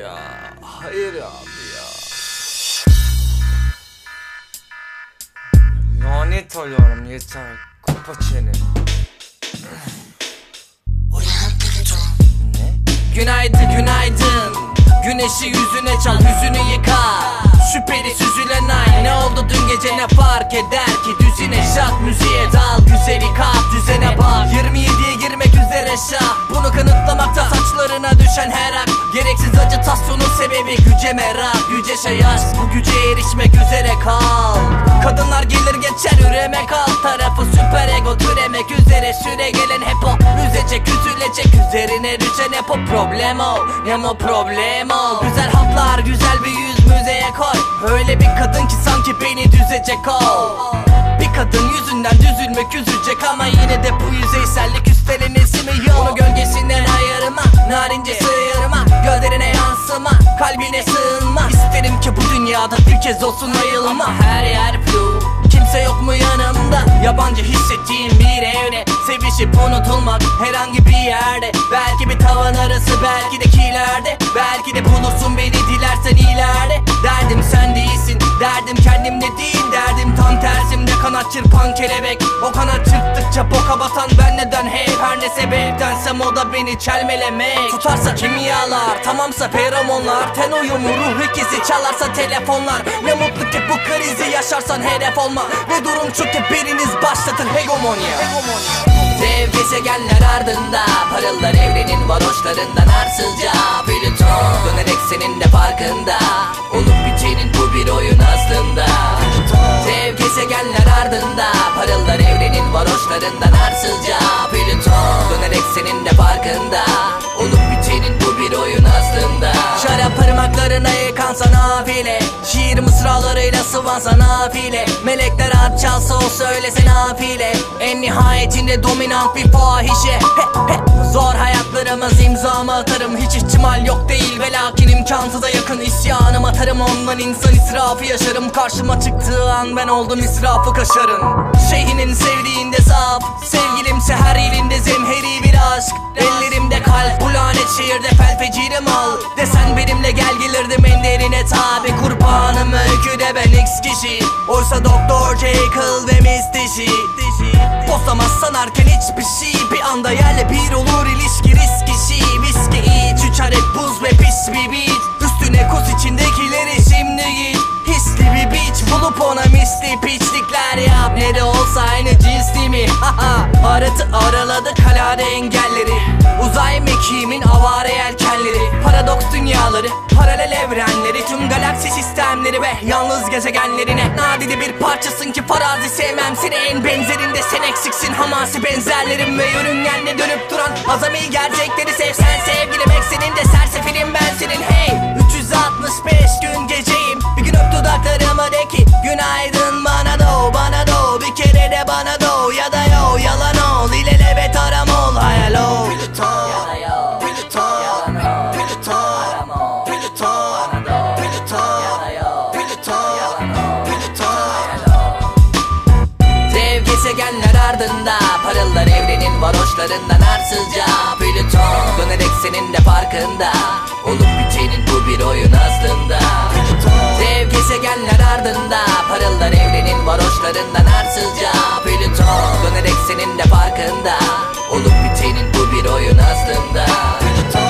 Ya hayır abi ya. Lanet oluyorum yeter. Kapa çeneni. Ne? Günaydın günaydın Güneşi yüzüne çal hüzünü yıka Şüpheli süzülen ay Ne oldu dün gece ne fark eder şak müziğe dal Güzeli kat düzene bak. 27'ye girmek üzere şah. Bunu kanıtlamakta saçlarına düşen her ak Gereksiz acıtasyonun sebebi güce merak. Yüce şey aşk bu güce erişmek üzere kal. Kadınlar gelir geçer üremek alt tarafı süper ego türemek üzere. Süre gelen hep o. Üzecek üzülecek üzerine düşen hep o. Problem o Nemo problem o. Güzel haplar güzel bir yüz müzeye koy. Öyle bir kadın ki sanki beni düzecek o kadın yüzünden düzülmek üzecek ama yine de bu yüzeysellik üstlenesi mi yok. Onu gölgesinden ayırma narince sıyırma Göllerine yansıma kalbine sığınma. İsterim ki bu dünyada bir kez olsun ayılma. Her yer flu kimse yok mu yanımda? Yabancı hissettiğim bir evde Sevişip unutulmak herhangi bir yerde. Belki bir tavan arası belki de kilerde. Belki de bulursun beni dilersen ileride kanat çırpan kelebek. O kanat çırptıkça boka batan ben neden? Hey Her ne sebeptensem o da beni çelmelemek. Tutarsa kimyalar tamamsa feromonlar Ten uyumu ruh ikisi çalarsa telefonlar. Ne mutlu ki bu krizi yaşarsan hedef olma. Ve durum çünkü biriniz başlatır hegemonya. Dev gezegenler ardında Parıldar evrenin varoşlarından arsızca. Plüton dönerek senin de farkında. Olup bitenin bu bir oyun aslında. Dev gezegenler ardında. Parıldar evrenin varoşlarından arsızca. Plüton dönerek senin de farkında. Olup bitenin bu bir oyun aslında. Şarap parmaklarına yıkansa nafile Mısralarıyla sıvansa nafile. Melekler at çalsa o söylese nafile. En nihayetinde dominant bir fahişe. Zor hayatlarımız imzamı atarım. Hiç ihtimal yok değil ve lakin imkansıza yakın isyanım atarım. Ondan insan israfı yaşarım. Karşıma çıktığı an ben oldum israfı kaşarın Şeyhinin sevdiğinde zaaf Sevgilimse her elinde zemheri bir aşk. Ellerimde kalp bu lanet şehirde felfecirim al Desen benimle gel gelirdim en derine tabi. Kurbanım öyküde ben x kişi. Oysa Doktor Jekyll ve Miss Dişi Bozamaz sanarken hiçbir şey. Bir anda yerle bir olur ilişki Haha Aratı araladı kalade engelleri. Uzay mekiğimin avare yelkenleri. Paradoks dünyaları, paralel evrenleri. Tüm galaksi sistemleri ve yalnız gezegenlerine. Nadide bir parçasın ki farazi sevmem seni. En benzerinde sen eksiksin. Hamasi benzerlerim Ve yörüngenle dönüp duran azami gerçekleri sevsen Sevgilim ekseninde Varoşlarından arsızca Plüton Dönerek senin de farkında Olup bitenin bu bir oyun aslında. Dev gezegenler ardında Parıllar evrenin varoşlarından arsızca Plüton Dönerek senin de farkında Olup bitenin bu bir oyun aslında. Plüton